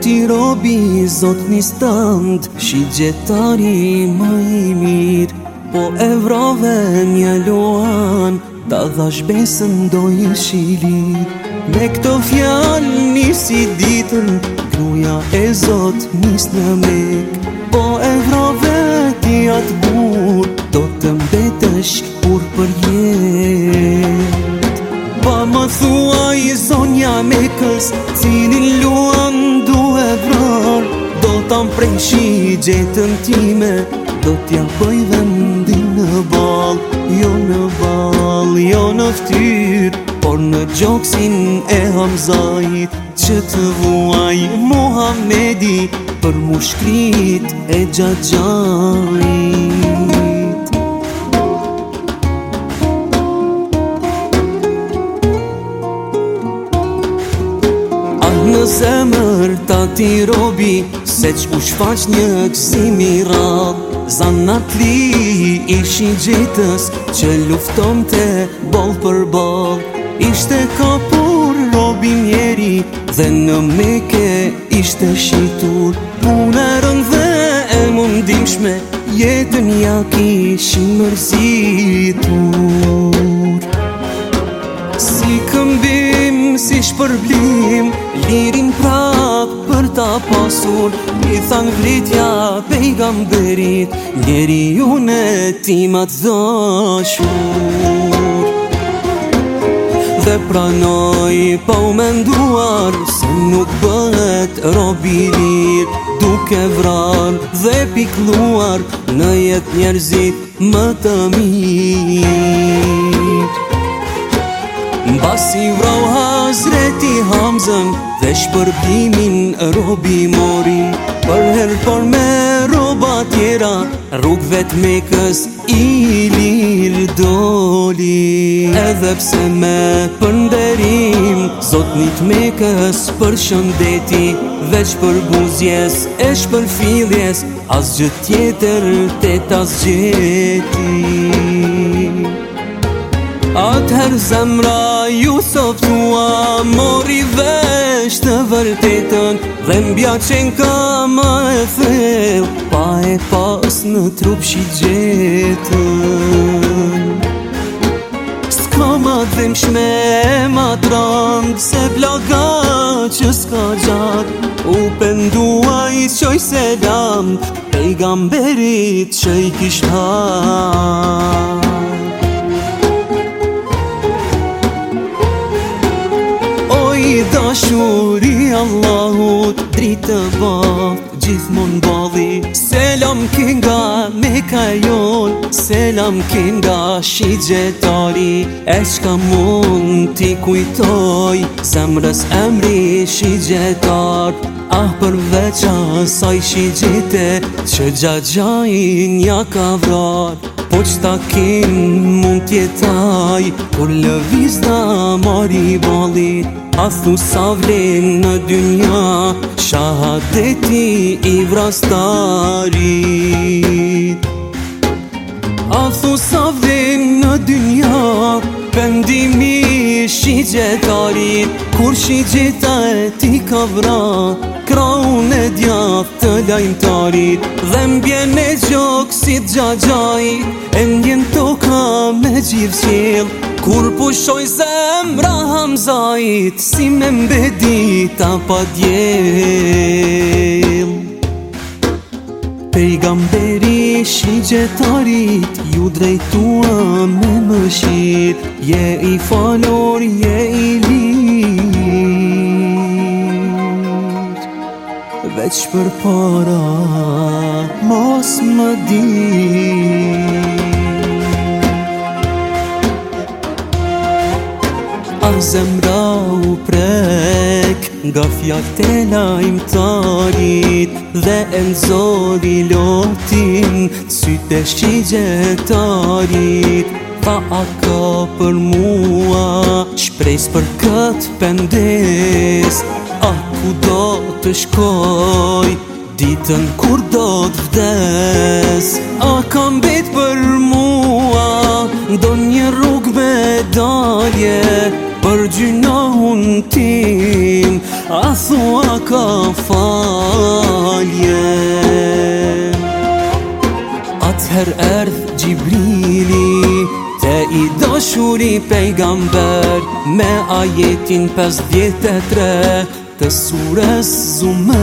ti robi zot një stand Shi gjetari më i mirë Po e vrove një loan Ta dhash besën do i shili Me këto fjalë si ditën Kruja e zot njës në mek Po e vrove ti atë bur Do të mbetësh kur për jetë thua i zonja me kës Cinin luan duhe vrër Do të mprejshi i gjetën time Do t'ja dhe vendi në bal Jo në bal, jo në ftyr Por në gjoksin e hamzajit Që të vuaj Muhamedi Për mushkrit e gjatë zemër ta ti robi Se që u shfaq një gëzimi rad Zanat li ishi gjitës Që lufton të bol për bol Ishte kapur robi njeri Dhe në meke ishte shitur Punerën dhe e mundimshme Jetën ja kishi mërzitur Si si Si këmbim, si shpërblim irin prap për ta pasur I than vritja pejgam berit Njeri ju në timat dhashur Dhe pranoj pa u menduar Se nuk bëhet robilir Duke vrar dhe pikluar Në jet njerëzit më të mirë Basi vrau hazreti hamzën Esh për primin, robi mori Për herë por me roba tjera Rrug vet me kës i lir doli Edhe pse me pënderim Zot një të me kës për shëndeti Vesh për buzjes, esh për filjes As gjët tjetër, të tas gjeti Atëherë zemra ju soptua, mori vetë vërtetën Dhe në bja qenë ka më e theu Pa e pas në trup shi gjetën Ska ma dhem shme e ma trand Se vlaga që s'ka gjat U pendua i qoj se dam E i gamberit që i kish ha Dashuri Allahut dritë vaf Gjithë mund bali Selam kinga me kajon Selam kinga shi gjetari E shka mund t'i kujtoj Zemrës emri shi gjetar Ah përveqa saj shi gjitë Që gjajajin ja ka vrar Po që ta kim mund tjetaj Kur po lëviz da mori boli A thu sa vlen në dynja Shahadeti i vrastarit A thu sa vlen në dynja vendimi shi gjetarit Kur shi gjeta e ti ka vra unë e djath të lajmëtarit Dhe mbjen e gjokë si të gjagjaj E njën të ka me gjivë qil Kur pushoj zemra hamzajit Si me mbedita pa djel Pejgamberi i gamberi shi gjetarit Ju drejtua me më Je i falor, je i lirë Veç për para, Mos më di Anë zemra u pre Nga fjallë të lajmë tarit Dhe enzori lotin Sy të shqigje tarit Pa a ka për mua Shprejs për këtë pëndes A ku do të shkoj Ditën kur do të vdes A ka mbet për mua Do një rrug me dalje Për gjinohun tim A thua ka falje Atë her erdhë Gjibrili Te i do pejgamber Me ajetin pës djetë Të surës zume